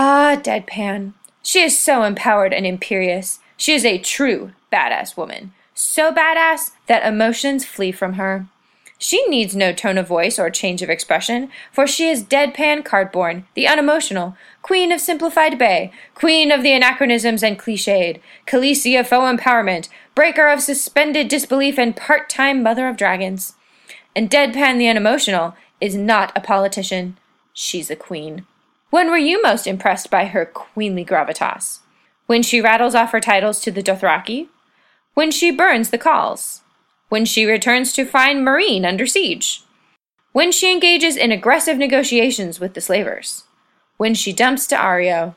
Ah, Deadpan. She is so empowered and imperious. She is a true badass woman. So badass that emotions flee from her. She needs no tone of voice or change of expression, for she is deadpan cardborn, the unemotional, queen of simplified bay, queen of the anachronisms and cliched, Khaleesi of faux empowerment, breaker of suspended disbelief, and part time mother of dragons. And deadpan the unemotional is not a politician. She's a queen. When were you most impressed by her queenly gravitas? When she rattles off her titles to the Dothraki? When she burns the khals? when she returns to find Meereen under siege, when she engages in aggressive negotiations with the slavers, when she dumps Daario,